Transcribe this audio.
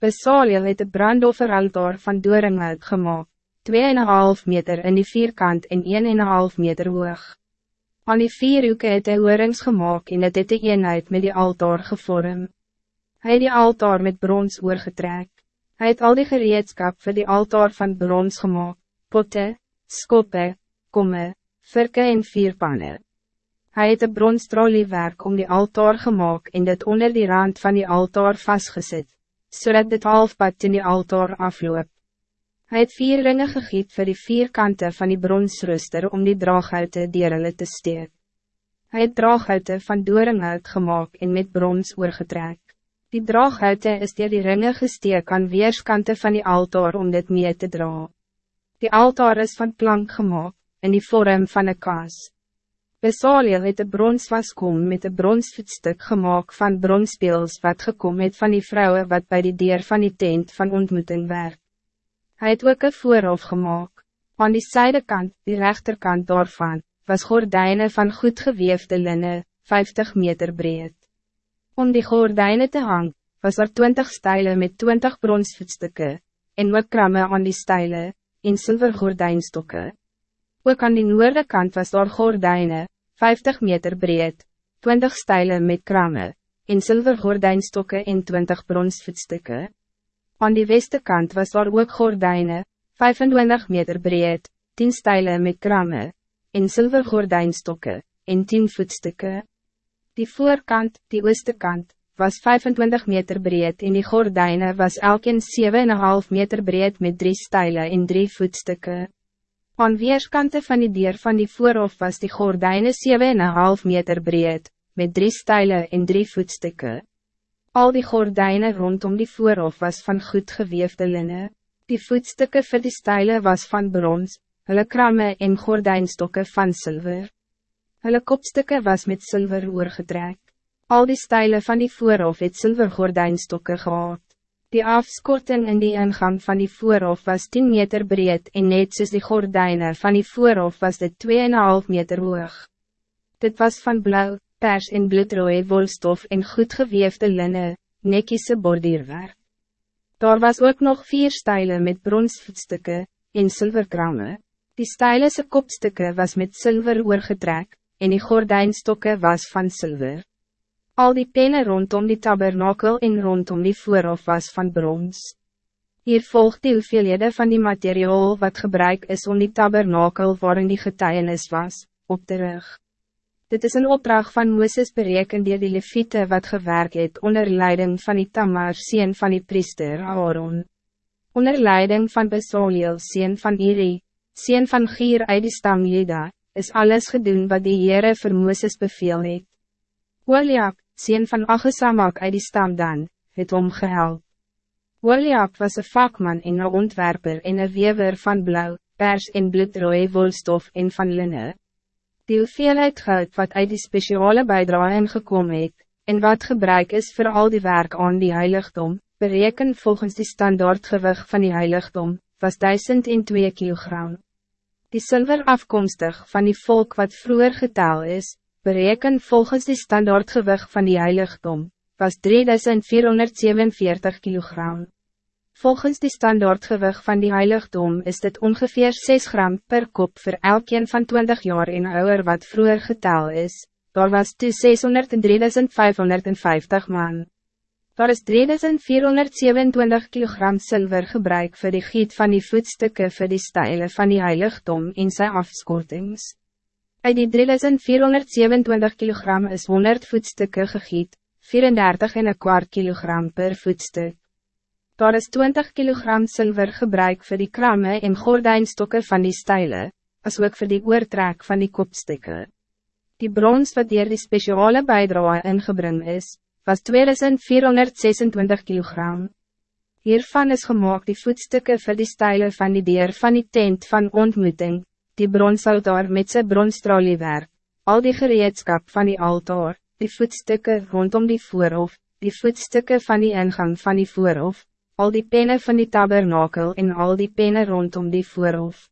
Besaliel het een brandofferaltaar van doringhout gemaakt, 2,5 meter in die vierkant en 1,5 meter hoog. Aan die vier hoeke het hy oorings gemaakt en het het die eenheid met die altaar gevorm. Hij het die altaar met brons oorgetrek. Hij het al die gereedskap voor die altaar van brons gemaakt, potte, skoppe, komme, virke en vierpanne. Hij het een bronstroliewerk om die altaar gemaakt en dit onder die rand van die altaar vastgezet, zodat so dit halfpad in die altaar afloop. Hij het vier ringe gegiet voor die vier kanten van die bronsrooster om die draaghoute dier hulle te steek. Hij het draaghoute van doringhout gemaakt en met brons oorgetrek. Die draaghoute is dier die ringe gesteek aan weerskante van die altaar om dit mee te dra. Die altaar is van plank gemaakt, in die vorm van een kaas. Besaliel het een bronswaskom met een bronsvoetstuk gemaakt van bronspeels wat gekom het van die vrouwen wat bij die deur van die tent van ontmoeting werk. Hij het ook een voorhof gemaakt. Aan die zijdekant, die rechterkant daarvan, was gordijnen van goed geweefde linnen, 50 meter breed. Om die gordijnen te hang, was er 20 stijlen met 20 bronsvoetstukken, en ook kramme aan die stijlen, in zilver gordijnstokken. Ook aan die noorde kant was daar gordijnen, 50 meter breed, 20 stijlen met kramme, en zilver gordijnstokken en 20 bronsvoetstukken. Aan die weste kant was daar ook gordijnen, 25 meter breed, 10 stijlen met kramme, en zilver gordijnstokken, en 10 voetstukken. Die voorkant, die ooste kant, was 25 meter breed en die gordijnen was elkeen 7,5 meter breed met drie stijlen en drie voetstukken. Aan weerskante van die deur van die voorhof was die gordijnen 7,5 meter breed, met drie stijlen en drie voetstukken. Al die gordijnen rondom die voorhof was van goed geweefde linnen. Die voetstukken voor die stijlen was van brons, hulle kramme en gordijnstokken van zilver. Hulle kopstukken was met zilver oorgetrek. Al die stijlen van die voorhof het zilver gordijnstokken gehad. Die afskorting in die ingang van die voorhof was 10 meter breed en net soos die gordijnen van die voorhof was dit 2,5 meter hoog. Dit was van blauw, pers en bloedrooie wolstof en goed geweefde linnen, nekiese bordierwerk. Daar was ook nog vier stijlen met bronsvoetstukken en zilverkramme. Die stijlese kopstukken was met zilver oorgetrek, en die gordijnstokken was van zilver. Al die penne rondom die tabernakel en rondom die voorhof was van brons. Hier volgt die hoeveelhede van die materiaal wat gebruik is om die tabernakel waarin die getuienis was, op te rug. Dit is een opdracht van Mooses bereken die die leviete wat gewerk het onder leiding van die Tamar sien van die priester Aaron. Onder leiding van Besoliel sien van Iri, sien van Gier uit die stam Jeda, is alles gedoen wat die Heere vir Mooses beveel het. Oliak, sien van Agesamak uit die stam dan, het omgehelp. Oliak was een vakman en een ontwerper en een wever van blauw, pers en bloedrooie wolstof en van linne. Die hoeveelheid goud wat uit die speciale bijdrage ingekom het, en wat gebruik is voor al die werk aan die heiligdom, bereken volgens die standaardgewig van die heiligdom, was 1002 kilogram. Die zilver afkomstig van die volk wat vroeger getal is, bereken volgens die standaardgewicht van die heiligdom, was 3447 kilogram. Volgens die standaardgewicht van die heiligdom is dit ongeveer 6 gram per kop voor elkeen van 20 jaar en ouder wat vroeger getal is, daar was toe 603.550 man. Daar is 3427 kilogram zilver gebruik voor de giet van die voetstukken voor die stijlen van die heiligdom in zijn afskortings. Uit die 3427 kg is 100 voetstukken gegiet, 34 en een kwart kilogram per voetstuk. Daar is 20 kg zilver gebruik voor die kramme en gordijnstokken van die stijlen, als ook voor die oortrek van die kopstukken. Die brons wat dier die speciale bijdrage ingebring is, was 2426 kg. Hiervan is gemaakt die voetstukken voor die stijlen van die dier van die tent van ontmoeting, die bronsaltaar met zijn bronstroliewerk, al die gereedskap van die altaar, die voetstukken rondom die voorhof, die voetstukken van die ingang van die voorhof, al die pennen van die tabernakel en al die pennen rondom die voorhof.